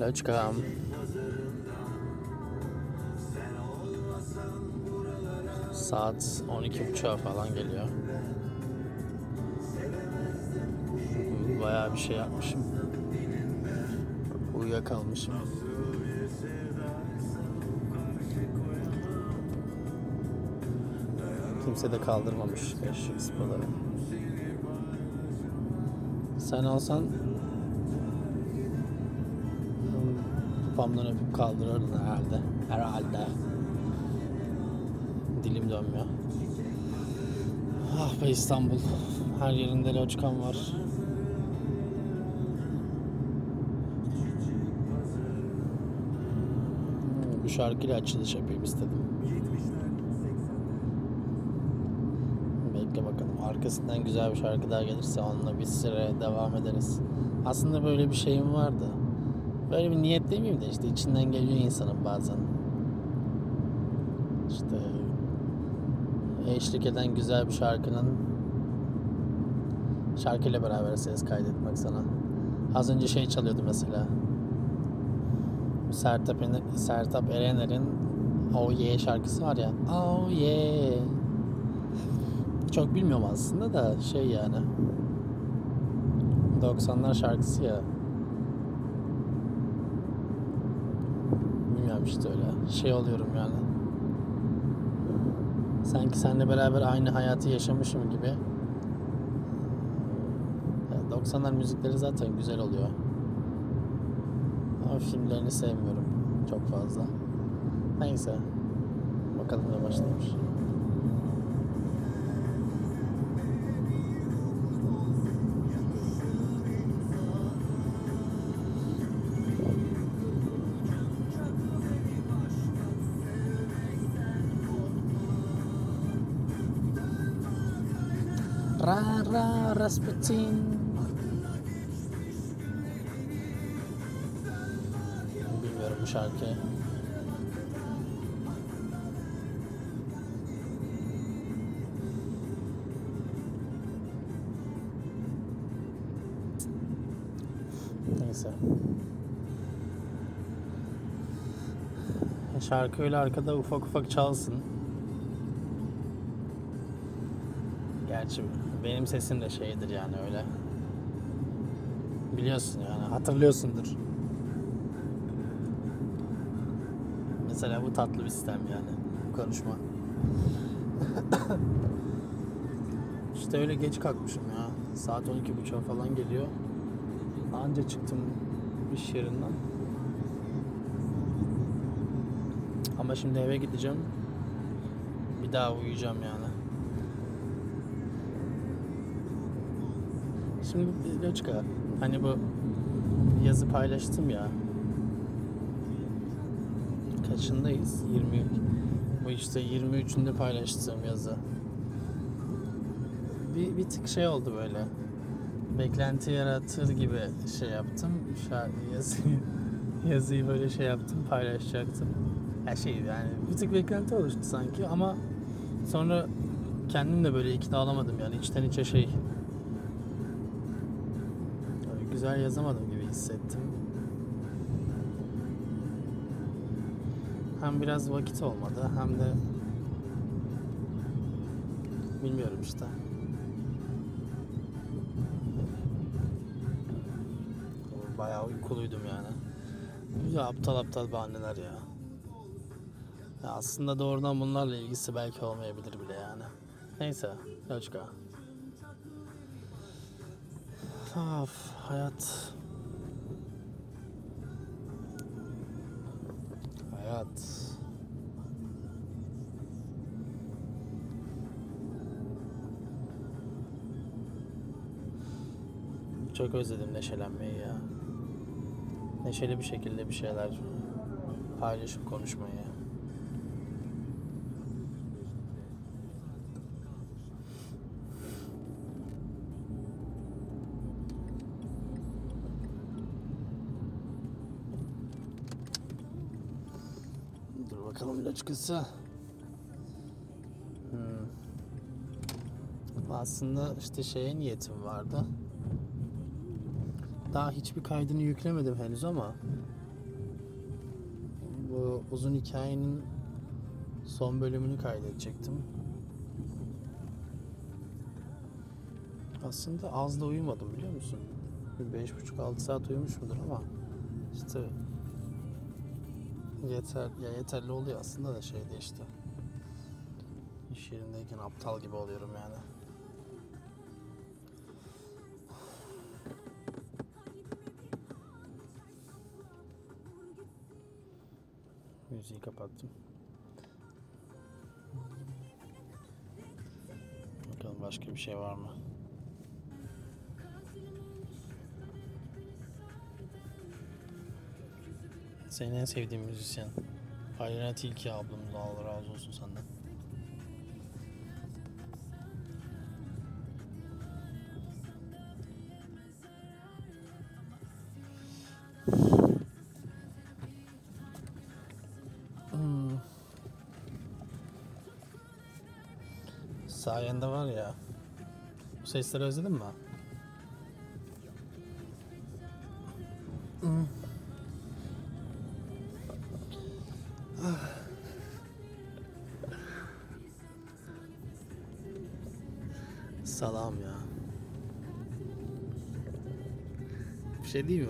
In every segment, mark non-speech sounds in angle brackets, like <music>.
Loçkam. Saat 12.30'a falan geliyor. Bayağı bir şey yapmışım. Uyuyakalmışım. Kimse de kaldırmamış eşek sıpaları. Sen olsan Kupamdan öpüp kaldırırdın herhalde. Herhalde. Dilim dönmüyor. Ah be İstanbul. Her yerinde loçkan var. Hmm, Bu şarkıyla açılış yapayım istedim. Bekle bakalım. Arkasından güzel bir şarkı daha gelirse onunla bir süre devam ederiz. Aslında böyle bir şeyim vardı. Böyle bir niyet demeyeyim de işte içinden geliyor insanın bazen. İşte eşlik eden güzel bir şarkının şarkıyla beraber ses kaydetmek sana. Az önce şey çalıyordu mesela. Sertab, Sertab Erener'in Oh Yeah şarkısı var ya. Oh Yeah. Çok bilmiyorum aslında da şey yani. 90'lar şarkısı ya. Bilmiyorum işte öyle. Şey oluyorum yani. Sanki seninle beraber aynı hayatı yaşamışım gibi. Ya 90'lar müzikleri zaten güzel oluyor. Ama filmlerini sevmiyorum çok fazla. Neyse. Bakalım ne başlamış. Rasputin. Bilmiyorum bu şarkıyı. Neyse. Şarkı öyle arkada ufak ufak çalsın. Gerçi benim sesim de şeydir yani öyle. Biliyorsun yani hatırlıyorsundur. Mesela bu tatlı bir sistem yani konuşma. <coughs> işte öyle geç kalkmışım ya. Saat 12.30 falan geliyor. Anca çıktım iş yerinden. Ama şimdi eve gideceğim. Bir daha uyuyacağım yani. Şimdi Loçka hani bu yazı paylaştım ya. Kaçındayız? 20 bu işte 23'ünde paylaştığım yazı. Bir, bir tık şey oldu böyle. Beklenti yaratır gibi şey yaptım. Şa- yazıyı, <laughs> yazıyı böyle şey yaptım paylaşacaktım. Her şey yani bir tık beklenti oluştu sanki ama sonra kendim de böyle ikna olamadım yani içten içe şey güzel yazamadım gibi hissettim. Hem biraz vakit olmadı hem de bilmiyorum işte. Bayağı uykuluydum yani. Ya aptal aptal bahaneler ya. ya. Aslında doğrudan bunlarla ilgisi belki olmayabilir bile yani. Neyse, Loçka. Of, hayat. Hayat. Çok özledim neşelenmeyi ya. Neşeli bir şekilde bir şeyler paylaşıp konuşmayı. Bakalım kısa. Hmm. Aslında işte şeye niyetim vardı. Daha hiçbir kaydını yüklemedim henüz ama Bu uzun hikayenin son bölümünü kaydedecektim. Aslında az da uyumadım biliyor musun? Bir beş buçuk altı saat uyumuşumdur ama işte yeter ya yeterli oluyor aslında da şeyde işte. İş yerindeyken aptal gibi oluyorum yani. Müziği kapattım. Bakalım başka bir şey var mı? Senin en sevdiğin müzisyen. Aleyna Tilki ablamız Allah razı olsun senden. Hmm. Sayende var ya. Bu sesleri özledin mi? Şey değil mi?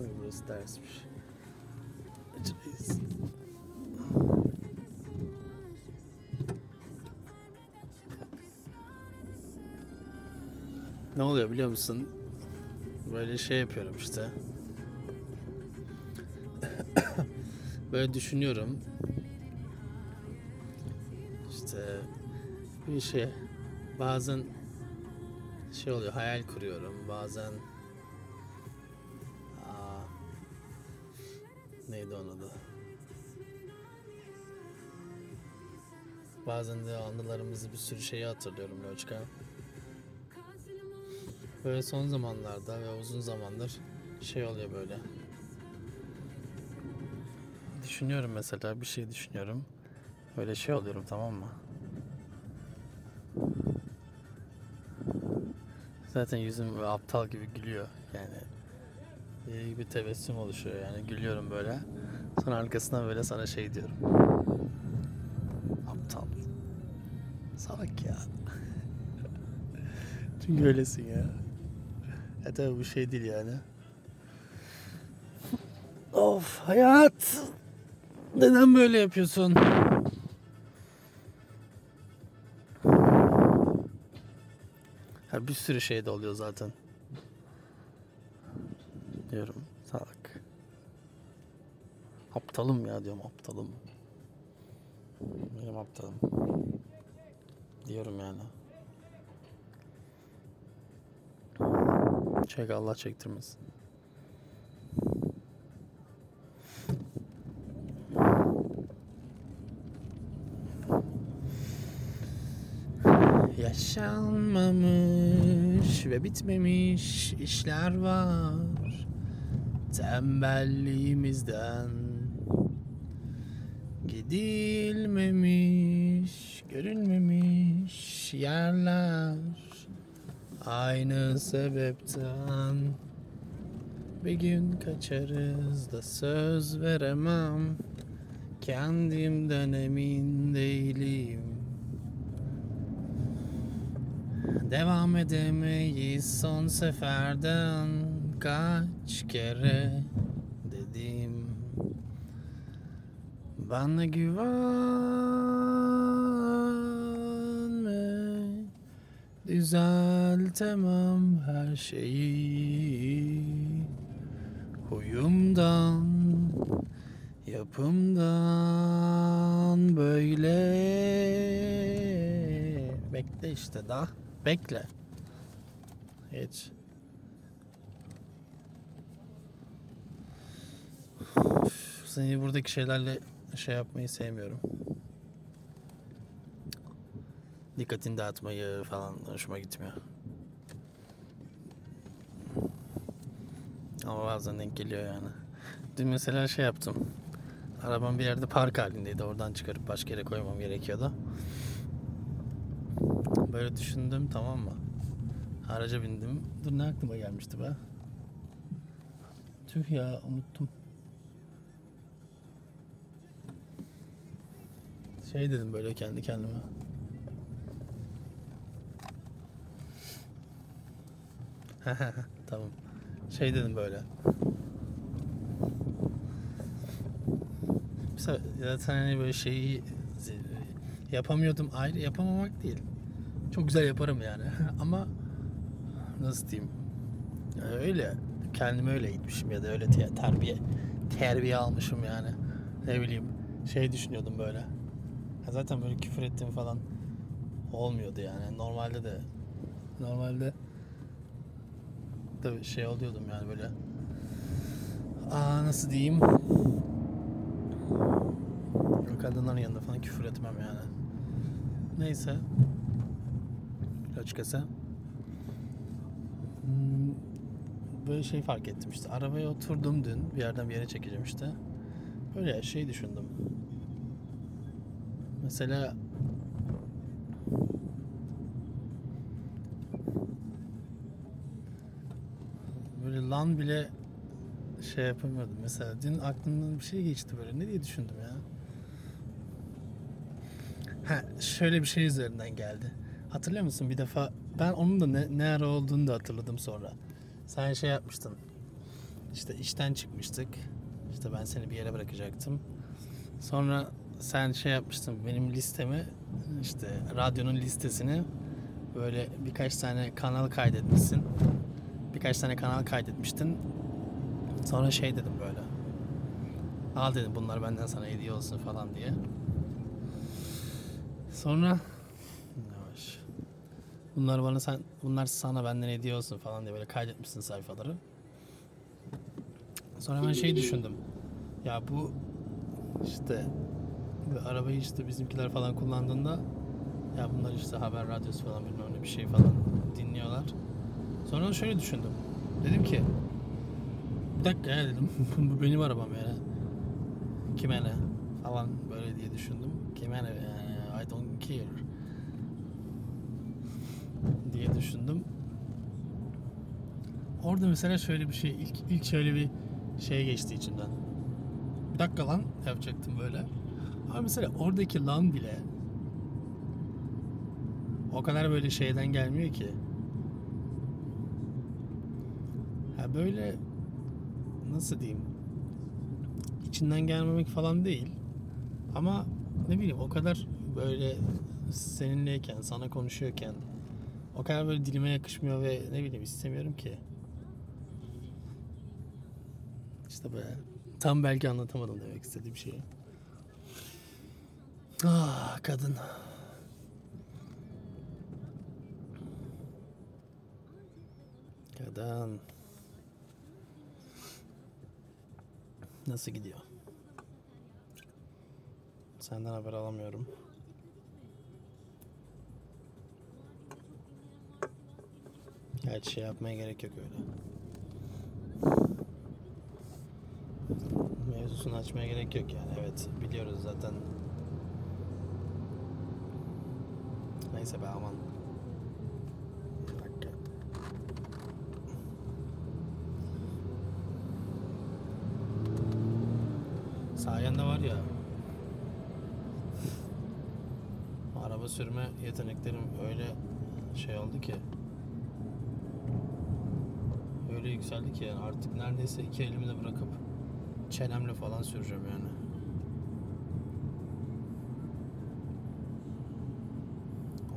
Ay, Burası tersmiş. Açmayız. Ne oluyor biliyor musun? Böyle şey yapıyorum işte. Böyle düşünüyorum. İşte bir şey bazen şey oluyor hayal kuruyorum. Bazen aa, neydi onun adı? Bazen de anılarımızı bir sürü şeyi hatırlıyorum Loçka böyle son zamanlarda ve uzun zamandır şey oluyor böyle. Düşünüyorum mesela bir şey düşünüyorum. Öyle şey oluyorum tamam mı? Zaten yüzüm aptal gibi gülüyor yani. İyi bir tebessüm oluşuyor yani gülüyorum böyle. Sonra arkasından böyle sana şey diyorum. Aptal. Salak ya. <laughs> Çünkü öylesin ya. E tabi bu şey değil yani. Of hayat. Neden böyle yapıyorsun? Bir sürü şey de oluyor zaten. Diyorum salak. Aptalım ya diyorum aptalım. Benim aptalım. Diyorum yani. Çek Allah çektirmesin. Yaşanmamış ve bitmemiş işler var Tembelliğimizden. Gidilmemiş, görülmemiş yerler Aynı sebepten. Bir gün kaçarız da söz veremem. Kendimden emin değilim Devam edemeyiz son seferden. Kaç kere dedim. Bana güvenme. Düzeltemem her şeyi. Huyumdan Yapımdan böyle. Bekle işte daha Bekle. Hiç. Seni buradaki şeylerle şey yapmayı sevmiyorum. Dikkatini dağıtmayı falan hoşuma gitmiyor. Ama bazen denk geliyor yani. Dün mesela şey yaptım. Arabam bir yerde park halindeydi. Oradan çıkarıp başka yere koymam gerekiyordu. Böyle düşündüm tamam mı? Araca bindim. Dur ne aklıma gelmişti be? Tüh ya unuttum. Şey dedim böyle kendi kendime. <laughs> tamam. Şey dedim böyle. Mesela zaten hani böyle şeyi yapamıyordum ayrı yapamamak değil. Çok güzel yaparım yani. <laughs> Ama nasıl diyeyim? Ya öyle kendime öyle eğitmişim ya da öyle te- terbiye terbiye almışım yani. Ne bileyim şey düşünüyordum böyle. Ya zaten böyle küfür ettiğim falan olmuyordu yani. Normalde de normalde de şey oluyordum yani böyle. Aa nasıl diyeyim? Kadınların yanında falan küfür etmem yani. Neyse. Açıkçası. Hmm, Böyle şey fark ettim işte. Arabaya oturdum dün. Bir yerden bir yere çekeceğim işte. Böyle şey düşündüm. Mesela böyle lan bile şey yapamıyordum. Mesela dün aklımdan bir şey geçti böyle. Ne diye düşündüm ya? Ha, şöyle bir şey üzerinden geldi. Hatırlıyor musun bir defa ben onun da ne, ne ara olduğunu da hatırladım sonra. Sen şey yapmıştın. İşte işten çıkmıştık. İşte ben seni bir yere bırakacaktım. Sonra sen şey yapmıştın benim listemi işte radyonun listesini böyle birkaç tane kanal kaydetmişsin. Birkaç tane kanal kaydetmiştin. Sonra şey dedim böyle. Al dedim bunlar benden sana hediye olsun falan diye. Sonra. Bunlar bana sen bunlar sana benden hediye olsun falan diye böyle kaydetmişsin sayfaları. Sonra ben şey düşündüm. Ya bu işte bu arabayı işte bizimkiler falan kullandığında ya bunlar işte haber radyosu falan bilmem ne bir şey falan dinliyorlar. Sonra şöyle düşündüm. Dedim ki bir dakika ya dedim. <laughs> bu benim arabam ya. Kime ne? Falan böyle diye düşündüm. Kime ne yani I don't care diye düşündüm. Orada mesela şöyle bir şey ilk ilk şöyle bir şey geçti içimden. Bir dakika lan yapacaktım böyle. Ama mesela oradaki lan bile o kadar böyle şeyden gelmiyor ki. Ha böyle nasıl diyeyim? İçinden gelmemek falan değil. Ama ne bileyim o kadar böyle seninleyken, sana konuşuyorken o kadar böyle dilime yakışmıyor ve ne bileyim istemiyorum ki. İşte böyle tam belki anlatamadım demek istediğim şeyi. Ah kadın. Kadın. Nasıl gidiyor? Senden haber alamıyorum. Gerçi şey yapmaya gerek yok öyle. Mevzusunu açmaya gerek yok yani. Evet biliyoruz zaten. Neyse be aman. Sayende var ya. Araba sürme yeteneklerim öyle şey oldu ki. Öyle yükseldi ki yani artık neredeyse iki elimi de bırakıp çenemle falan süreceğim yani.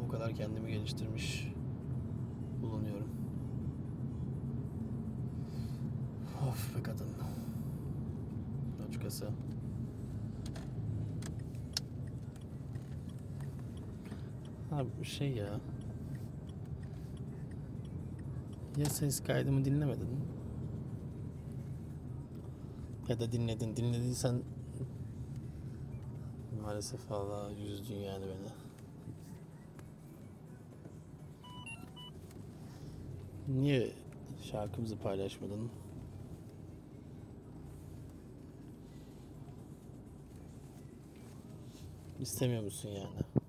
O kadar kendimi geliştirmiş bulunuyorum. Of be kadın. Açıkçası. Bir şey ya. Ya ses kaydımı dinlemedin ya da dinledin. Dinlediysen maalesef valla yüzdün yani beni. Niye şarkımızı paylaşmadın? İstemiyor musun yani?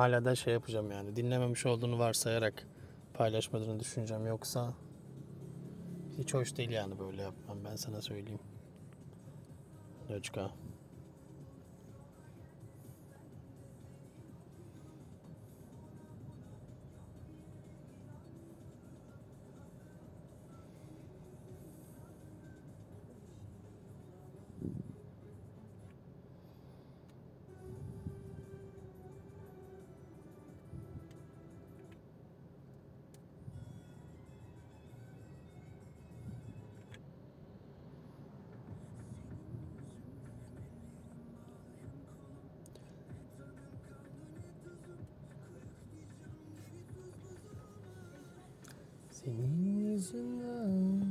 Hala da şey yapacağım yani dinlememiş olduğunu varsayarak paylaşmadığını düşüneceğim yoksa hiç hoş değil yani böyle yapmam ben sana söyleyeyim. Loçka. Senin yüzünden.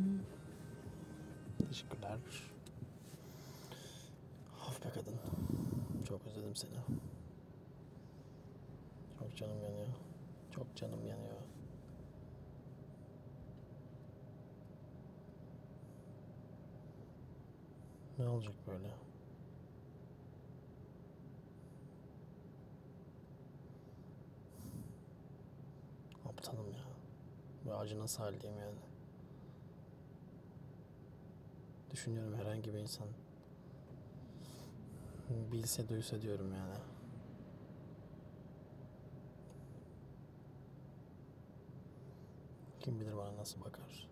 Teşekkürler. Of be kadın. Çok özledim seni. Çok canım yanıyor. Çok canım yanıyor. Ne olacak böyle? Aptalım ya. Bu acı nasıl haldeyim yani? Düşünüyorum herhangi bir insan bilse duysa diyorum yani. Kim bilir bana nasıl bakar?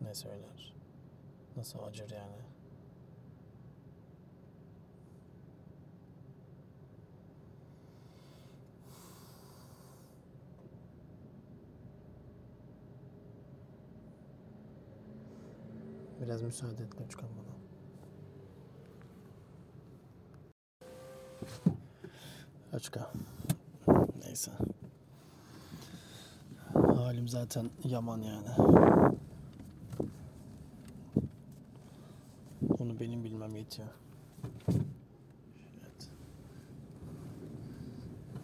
Ne söyler? Nasıl acır yani? Biraz müsaade et Loçkan bana. Loçka. Neyse. Halim zaten yaman yani. Onu benim bilmem yetiyor. Evet.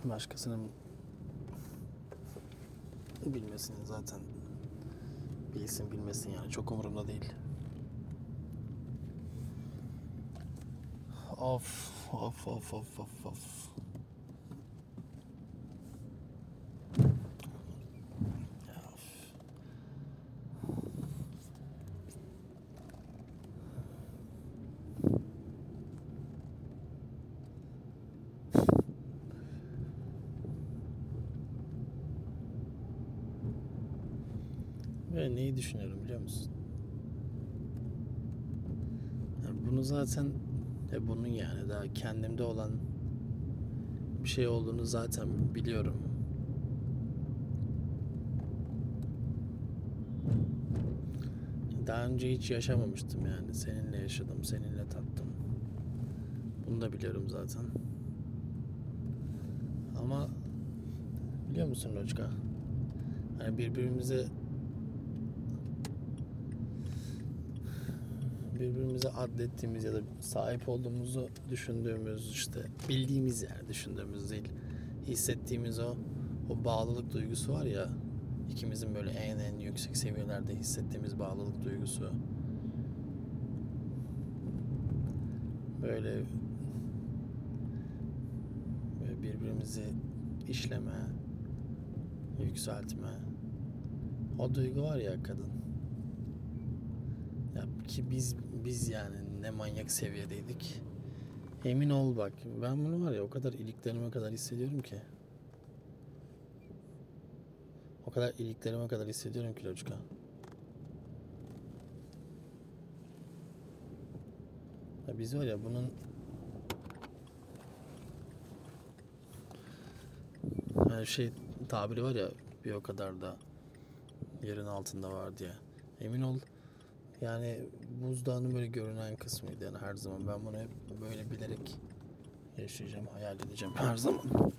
Başkasının bilmesini zaten bilsin bilmesin yani çok umurumda değil. Of of of of of of. Neyi düşünüyorum biliyor musun? Ya bunu zaten e bunun yani daha kendimde olan bir şey olduğunu zaten biliyorum. Daha önce hiç yaşamamıştım yani. Seninle yaşadım, seninle tattım. Bunu da biliyorum zaten. Ama biliyor musun Loçka? Hani birbirimize birbirimize adlettiğimiz ya da sahip olduğumuzu düşündüğümüz işte bildiğimiz yani düşündüğümüz değil hissettiğimiz o o bağlılık duygusu var ya ikimizin böyle en en yüksek seviyelerde hissettiğimiz bağlılık duygusu. Böyle, böyle birbirimizi işleme yükseltme. O duygu var ya kadın. Ya ki biz biz yani ne manyak seviyedeydik. Emin ol bak ben bunu var ya o kadar iliklerime kadar hissediyorum ki. O kadar iliklerime kadar hissediyorum ki Loçka. Ya biz var ya bunun her şey tabiri var ya bir o kadar da yerin altında var diye. Emin ol yani buzdağının böyle görünen kısmıydı yani her zaman. Ben bunu hep böyle bilerek yaşayacağım, hayal edeceğim her zaman.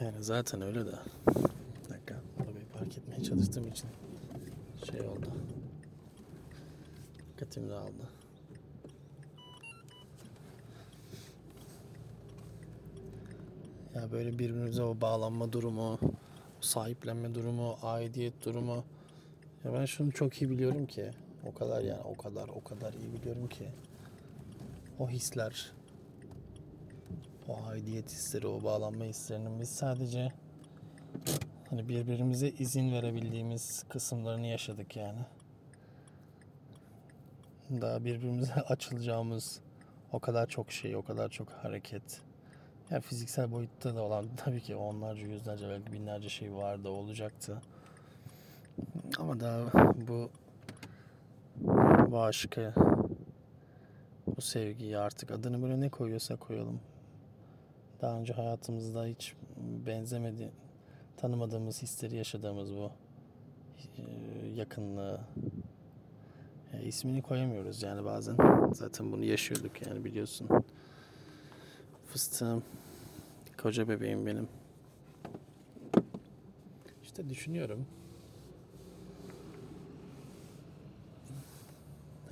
Yani zaten öyle de. Bir dakika, arabayı park etmeye çalıştığım için şey oldu. Dikkatimi dağıldı. Böyle birbirimize o bağlanma durumu, sahiplenme durumu, aidiyet durumu Ya ben şunu çok iyi biliyorum ki o kadar yani o kadar o kadar iyi biliyorum ki o hisler o aidiyet hisleri o bağlanma hislerinin biz sadece hani birbirimize izin verebildiğimiz kısımlarını yaşadık yani. Daha birbirimize <laughs> açılacağımız o kadar çok şey, o kadar çok hareket. Ya fiziksel boyutta da olan <laughs> tabii ki onlarca, yüzlerce belki binlerce şey vardı, olacaktı. Ama daha bu bu aşkı, bu sevgiyi artık adını böyle ne koyuyorsa koyalım. Daha önce hayatımızda hiç benzemedi, tanımadığımız hisleri yaşadığımız bu e, yakınlığı, e, ismini koyamıyoruz yani bazen. Zaten bunu yaşıyorduk yani biliyorsun. Fıstığım, koca bebeğim benim. İşte düşünüyorum.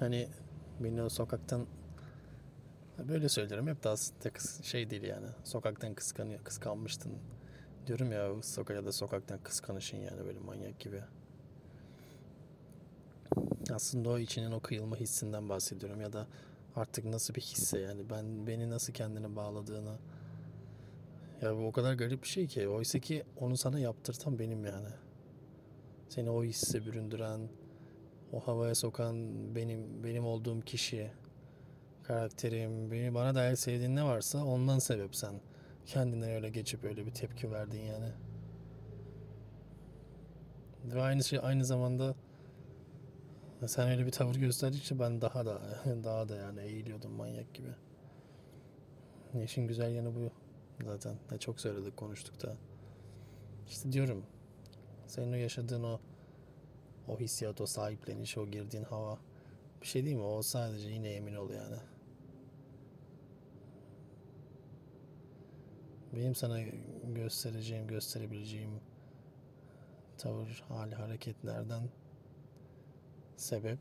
Hani beni o sokaktan böyle söylerim hep de aslında şey değil yani. Sokaktan kıskanıyor, kıskanmıştın. Diyorum ya sokak ya da sokaktan kıskanışın yani böyle manyak gibi. Aslında o içinin o kıyılma hissinden bahsediyorum ya da artık nasıl bir hisse yani? Ben beni nasıl kendine bağladığını. Ya bu o kadar garip bir şey ki. Oysa ki onu sana yaptırtan benim yani. Seni o hisse büründüren o havaya sokan benim benim olduğum kişi karakterim beni bana dair sevdiğin ne varsa ondan sebep sen. Kendinden öyle geçip öyle bir tepki verdin yani. Ve aynı şey aynı zamanda sen öyle bir tavır gösterdikçe ben daha da <laughs> daha da yani eğiliyordum manyak gibi. İşin güzel yanı bu zaten. Ne çok söyledik konuştuk da. İşte diyorum senin o yaşadığın o o hissiyat, o sahipleniş, o girdiğin hava bir şey değil mi? O sadece yine emin ol yani. Benim sana göstereceğim, gösterebileceğim tavır, hal, hareketlerden sebep?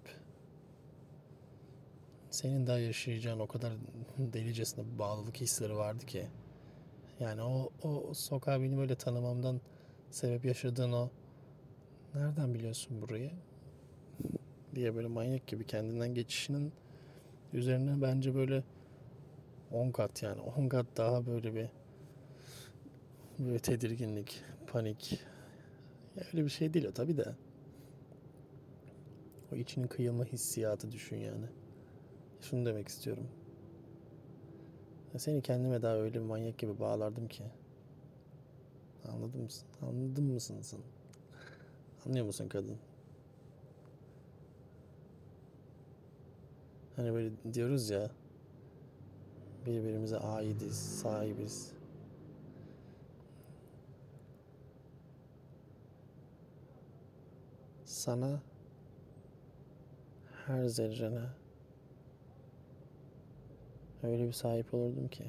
Senin daha yaşayacağın o kadar delicesine bağlılık hisleri vardı ki. Yani o, o sokağı beni böyle tanımamdan sebep yaşadığın o nereden biliyorsun burayı? diye böyle manyak gibi kendinden geçişinin üzerine bence böyle 10 kat yani 10 kat daha böyle bir böyle tedirginlik, panik. Ya öyle bir şey değil o tabi de o içinin kıyılma hissiyatı düşün yani. Şunu demek istiyorum. Ya seni kendime daha öyle bir manyak gibi bağlardım ki. Anladın mısın? Anladın mısın sen? Anlıyor musun kadın? Hani böyle diyoruz ya birbirimize aidiz, sahibiz. Sana her zerrene öyle bir sahip olurdum ki.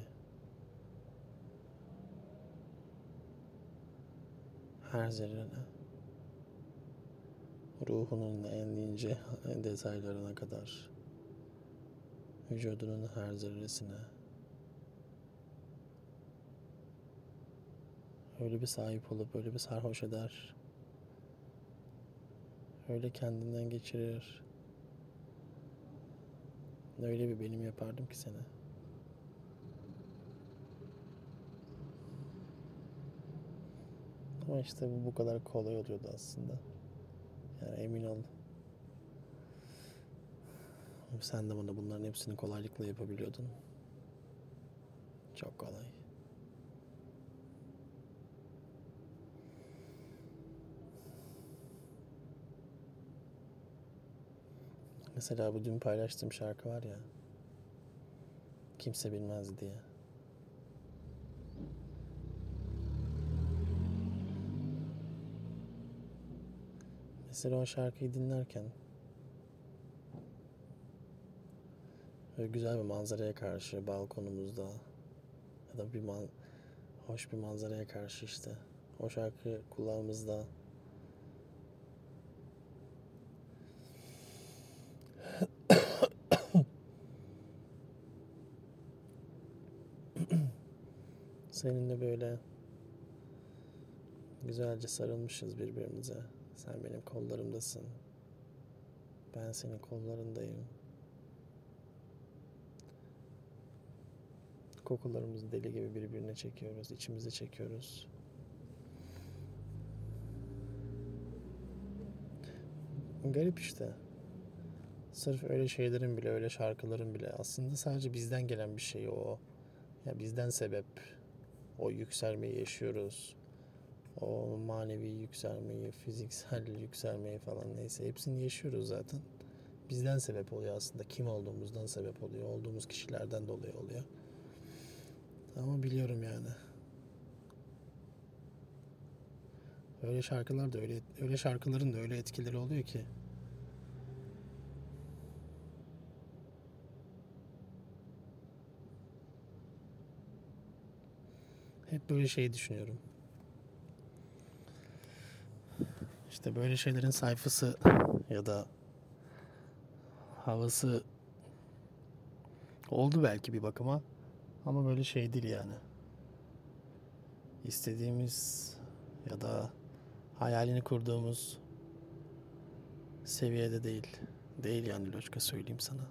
Her zerrene. Ruhunun en ince detaylarına kadar. Vücudunun her zerresine. Öyle bir sahip olup öyle bir sarhoş eder. Öyle kendinden geçirir Öyle bir benim yapardım ki seni. Ama işte bu bu kadar kolay oluyordu aslında. Yani emin ol. Sen de bana bunların hepsini kolaylıkla yapabiliyordun. Çok kolay. Mesela bu dün paylaştığım şarkı var ya. Kimse bilmez diye. Mesela o şarkıyı dinlerken böyle güzel bir manzaraya karşı balkonumuzda ya da bir man hoş bir manzaraya karşı işte o şarkı kulağımızda Seninle böyle güzelce sarılmışız birbirimize. Sen benim kollarımdasın. Ben senin kollarındayım. Kokularımızı deli gibi birbirine çekiyoruz, içimize çekiyoruz. Garip işte. Sırf öyle şeylerin bile, öyle şarkıların bile aslında sadece bizden gelen bir şey o. Ya bizden sebep. O yükselmeyi yaşıyoruz. O manevi yükselmeyi, fiziksel <laughs> yükselmeyi falan neyse hepsini yaşıyoruz zaten. Bizden sebep oluyor aslında. Kim olduğumuzdan sebep oluyor. Olduğumuz kişilerden dolayı oluyor. Ama biliyorum yani. Öyle şarkılar da öyle öyle şarkıların da öyle etkileri oluyor ki. Böyle şey düşünüyorum. İşte böyle şeylerin sayfası ya da havası oldu belki bir bakıma ama böyle şey değil yani. İstediğimiz ya da hayalini kurduğumuz seviyede değil. Değil yani Loşka söyleyeyim sana.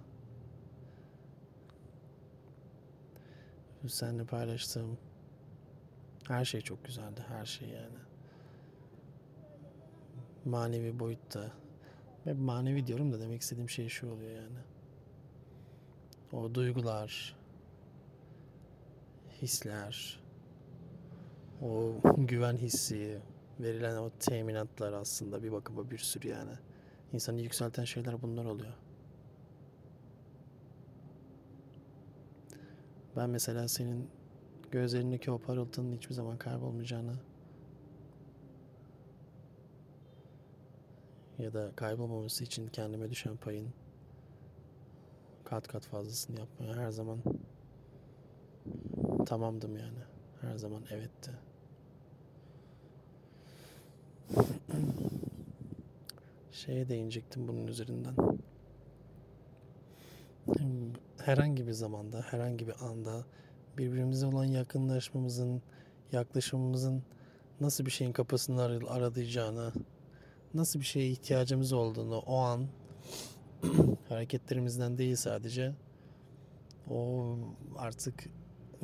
Seninle paylaştığım her şey çok güzeldi. Her şey yani. Manevi boyutta. Ve manevi diyorum da demek istediğim şey şu oluyor yani. O duygular, hisler, o güven hissi, verilen o teminatlar aslında bir bakıma bir sürü yani. İnsanı yükselten şeyler bunlar oluyor. Ben mesela senin gözlerindeki o parıltının hiçbir zaman kaybolmayacağını ya da kaybolmaması için kendime düşen payın kat kat fazlasını yapmaya her zaman tamamdım yani. Her zaman evetti. <clears throat> Şeye değinecektim bunun üzerinden. Herhangi bir zamanda, herhangi bir anda birbirimize olan yakınlaşmamızın, yaklaşımımızın nasıl bir şeyin kapısını ar- aradığını, nasıl bir şeye ihtiyacımız olduğunu o an <clears throat> hareketlerimizden değil sadece o artık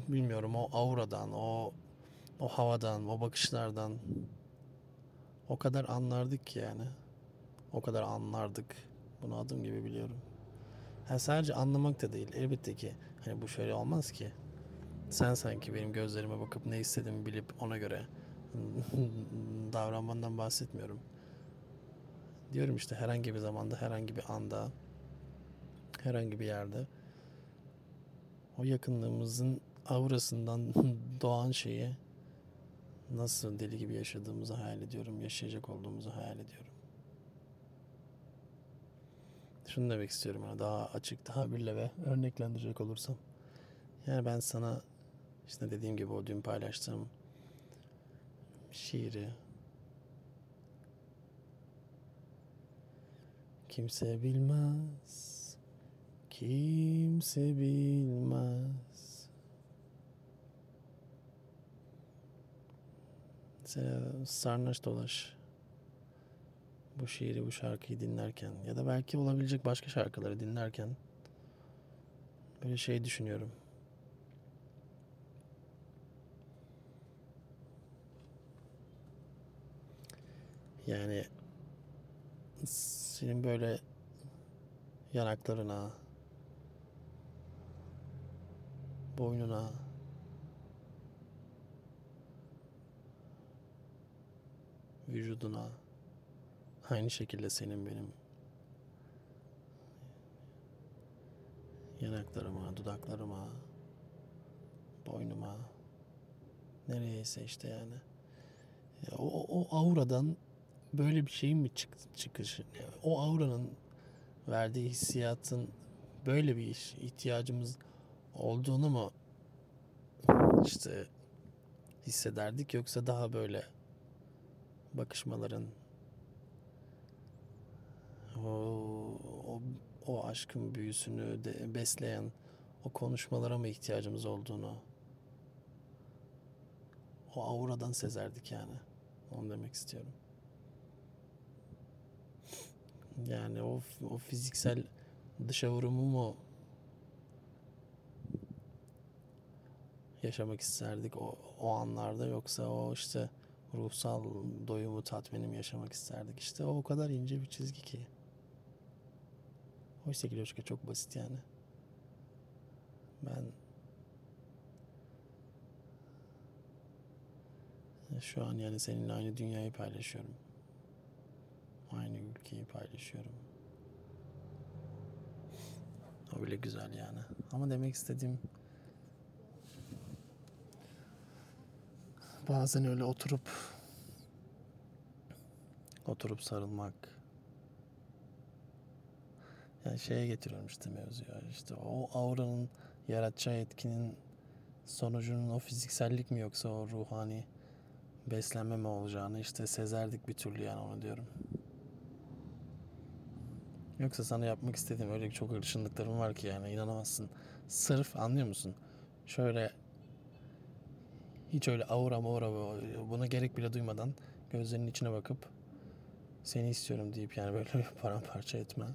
bilmiyorum o auradan, o o havadan, o bakışlardan o kadar anlardık ki yani. O kadar anlardık. Bunu adım gibi biliyorum. Ha, sadece anlamak da değil. Elbette ki hani bu şöyle olmaz ki. Sen sanki benim gözlerime bakıp ne istediğimi bilip ona göre <laughs> davranmandan bahsetmiyorum. Diyorum işte herhangi bir zamanda, herhangi bir anda, herhangi bir yerde o yakınlığımızın aurasından <laughs> doğan şeyi nasıl deli gibi yaşadığımızı hayal ediyorum, yaşayacak olduğumuzu hayal ediyorum. Şunu demek istiyorum yani daha açık tabirle ve örneklendirecek olursam. Yani ben sana işte dediğim gibi o dün paylaştığım şiiri kimse bilmez kimse bilmez. Mesela sarnaş dolaş bu şiiri bu şarkıyı dinlerken ya da belki olabilecek başka şarkıları dinlerken böyle şey düşünüyorum Yani senin böyle yanaklarına, boynuna, vücuduna aynı şekilde senin benim yanaklarıma, dudaklarıma, boynuma nereyse işte yani. Ya o, o auradan böyle bir şeyin mi çık çıkışı? O auranın verdiği hissiyatın böyle bir iş ihtiyacımız olduğunu mu işte hissederdik yoksa daha böyle bakışmaların o, o, o aşkın büyüsünü de besleyen o konuşmalara mı ihtiyacımız olduğunu o auradan sezerdik yani. Onu demek istiyorum. Yani o, o fiziksel dışa vurumu mu yaşamak isterdik o, o anlarda yoksa o işte ruhsal doyumu tatmini mi yaşamak isterdik işte o o kadar ince bir çizgi ki. Oysa ki Loşka çok basit yani. Ben şu an yani seninle aynı dünyayı paylaşıyorum. Aynı ülkeyi paylaşıyorum. O bile güzel yani. Ama demek istediğim bazen öyle oturup oturup sarılmak yani şeye getiriyorum işte mevzuyu. İşte o auranın yaratacağı etkinin sonucunun o fiziksellik mi yoksa o ruhani beslenme mi olacağını işte sezerdik bir türlü yani onu diyorum. Yoksa sana yapmak istediğim öyle çok hırçınlıklarım var ki yani inanamazsın. Sırf anlıyor musun? Şöyle hiç öyle aura maura buna gerek bile duymadan gözlerinin içine bakıp seni istiyorum deyip yani böyle bir paramparça etme.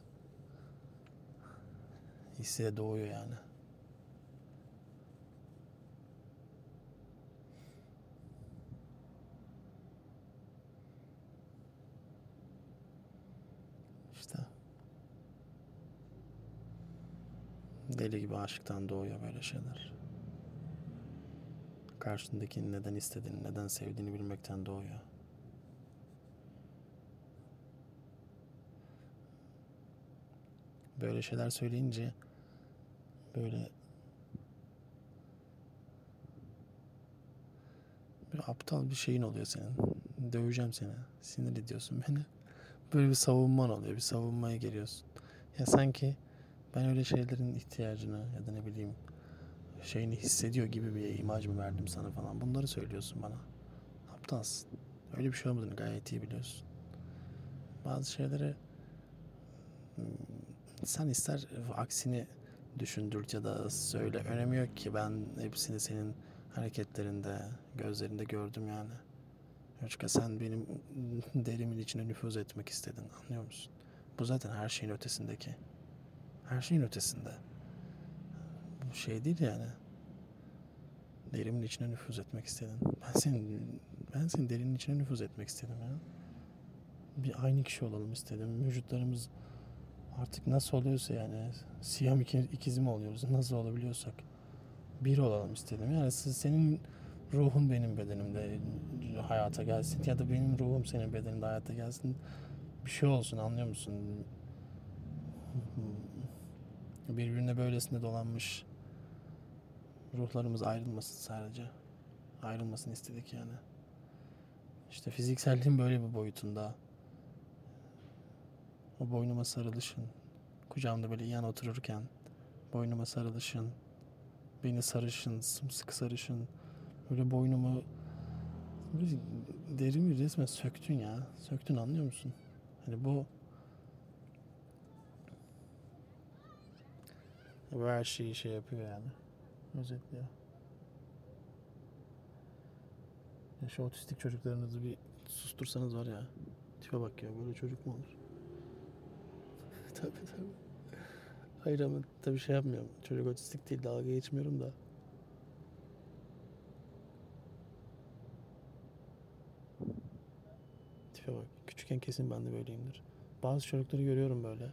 Hissi de doğuyor yani. İşte. Deli gibi aşıktan doğuyor böyle şeyler. Karşındakini neden istediğini, neden sevdiğini bilmekten doğuyor. Böyle şeyler söyleyince böyle bir aptal bir şeyin oluyor senin. Döveceğim seni. Sinir ediyorsun beni. Böyle bir savunman oluyor. Bir savunmaya geliyorsun. Ya sanki ben öyle şeylerin ihtiyacını ya da ne bileyim şeyini hissediyor gibi bir imaj mı verdim sana falan. Bunları söylüyorsun bana. Aptalsın. Öyle bir şey olmadığını gayet iyi biliyorsun. Bazı şeyleri sen ister aksini düşündürt ya da söyle. Önemi yok ki ben hepsini senin hareketlerinde, gözlerinde gördüm yani. Yoçka sen benim derimin içine nüfuz etmek istedin anlıyor musun? Bu zaten her şeyin ötesindeki. Her şeyin ötesinde. Bu şey değil yani. Derimin içine nüfuz etmek istedin. Ben senin ben senin derinin içine nüfuz etmek istedim ya. Bir aynı kişi olalım istedim. Vücutlarımız artık nasıl oluyorsa yani siyam ikizi mi oluyoruz nasıl olabiliyorsak bir olalım istedim. Yani senin ruhun benim bedenimde hayata gelsin ya da benim ruhum senin bedeninde hayata gelsin. Bir şey olsun anlıyor musun? Birbirine böylesine dolanmış ruhlarımız ayrılmasın sadece. Ayrılmasın istedik yani. İşte fizikselliğin böyle bir boyutunda. O boynuma sarılışın, kucağımda böyle yan otururken boynuma sarılışın, beni sarışın, sımsıkı sarışın, böyle boynumu böyle derimi resmen söktün ya. Söktün anlıyor musun? Hani bu bu her şeyi şey yapıyor yani. Özetliyor. Ya şu otistik çocuklarınızı bir sustursanız var ya. Tipe bak ya böyle çocuk mu olur? <laughs> tabii tabii. Hayır ama tabii şey yapmıyorum. Çocuk otistik değil dalga geçmiyorum da. Tipe bak. Küçükken kesin ben de böyleyimdir. Bazı çocukları görüyorum böyle.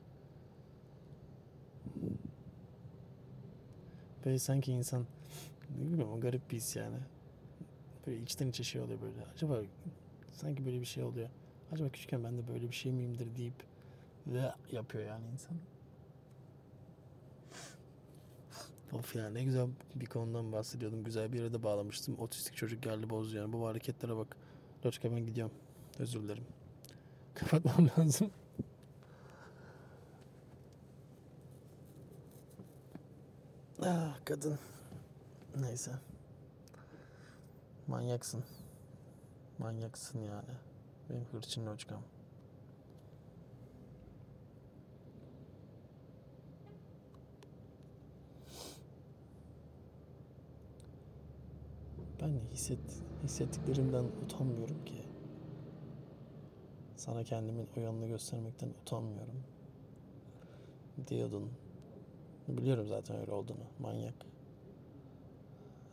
Böyle sanki insan ne bileyim ama garip bir his yani. Böyle içten içe şey oluyor böyle. Acaba sanki böyle bir şey oluyor. Acaba küçükken ben de böyle bir şey miyimdir deyip ve yapıyor yani insan. Of ya ne güzel bir konudan bahsediyordum. Güzel bir yere de bağlamıştım. Otistik çocuk geldi bozdu yani. Bu hareketlere bak. Loçka ben gidiyorum. Özür dilerim. <laughs> Kapatmam lazım. Ah kadın. Neyse. Manyaksın. Manyaksın yani. Benim hırçın loçkam. Ben hisset, hissettiklerimden utanmıyorum ki. Sana kendimin o göstermekten utanmıyorum. Diyordun. Biliyorum zaten öyle olduğunu. Manyak.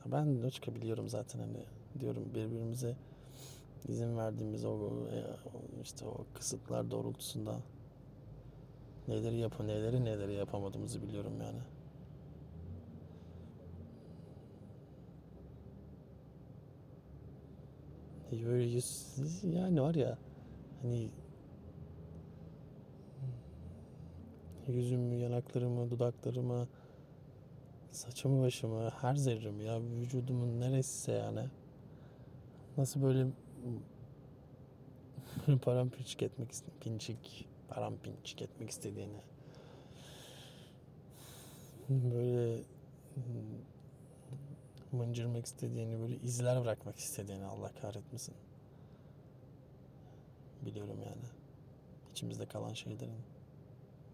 Ben Loçka biliyorum zaten hani diyorum birbirimize izin verdiğimiz o e, işte o kısıtlar doğrultusunda neleri yapı neleri neleri yapamadığımızı biliyorum yani. E, Böyle yüz yani var ya hani yüzümü, yanaklarımı, dudaklarımı, saçımı, başımı, her zerremi ya vücudumun neresi yani. Nasıl böyle <laughs> paramparçık etmek pinçik paramparçık etmek istediğini. Böyle mıncırmak istediğini böyle izler bırakmak istediğini Allah kahretmesin. Biliyorum yani. İçimizde kalan şeylerin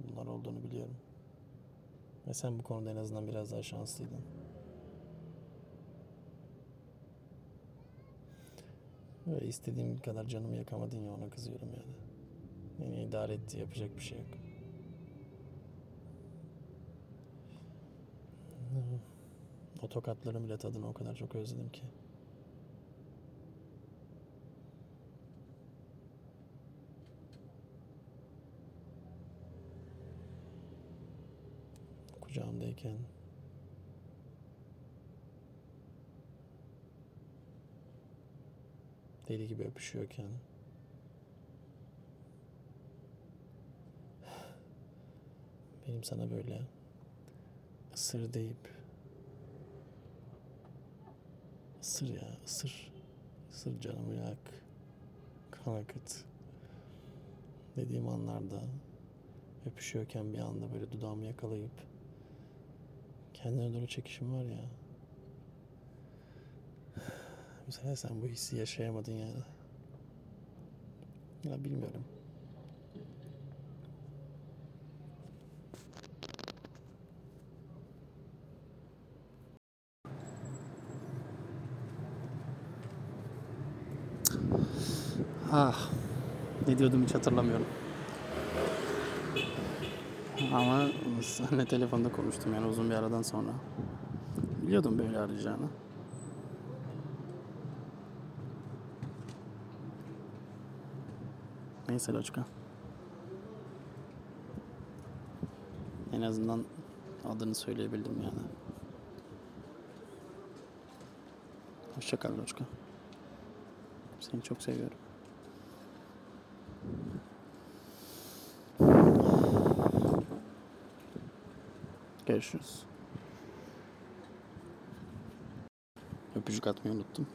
bunlar olduğunu biliyorum ve sen bu konuda en azından biraz daha şanslıydın Böyle istediğim kadar canımı yakamadın ya ona kızıyorum yani. Beni idare etti yapacak bir şey yok. O tokatların bile tadını o kadar çok özledim ki. Kucağımdayken deli gibi öpüşüyorken. Benim sana böyle ısır deyip ısır ya ısır ısır canımı yak kan akıt dediğim anlarda öpüşüyorken bir anda böyle dudağımı yakalayıp kendine doğru çekişim var ya Mesela sen bu hissi yaşayamadın yani. Ya bilmiyorum. Ah. Ne diyordum hiç hatırlamıyorum. Ama <laughs> seninle telefonda konuştum yani uzun bir aradan sonra. Biliyordum böyle arayacağını. Neyse Loçka. En azından adını söyleyebildim yani. Hoşça kal Loçka. Seni çok seviyorum. Görüşürüz. Öpücük atmayı unuttum.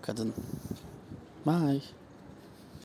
Kadın. Bye.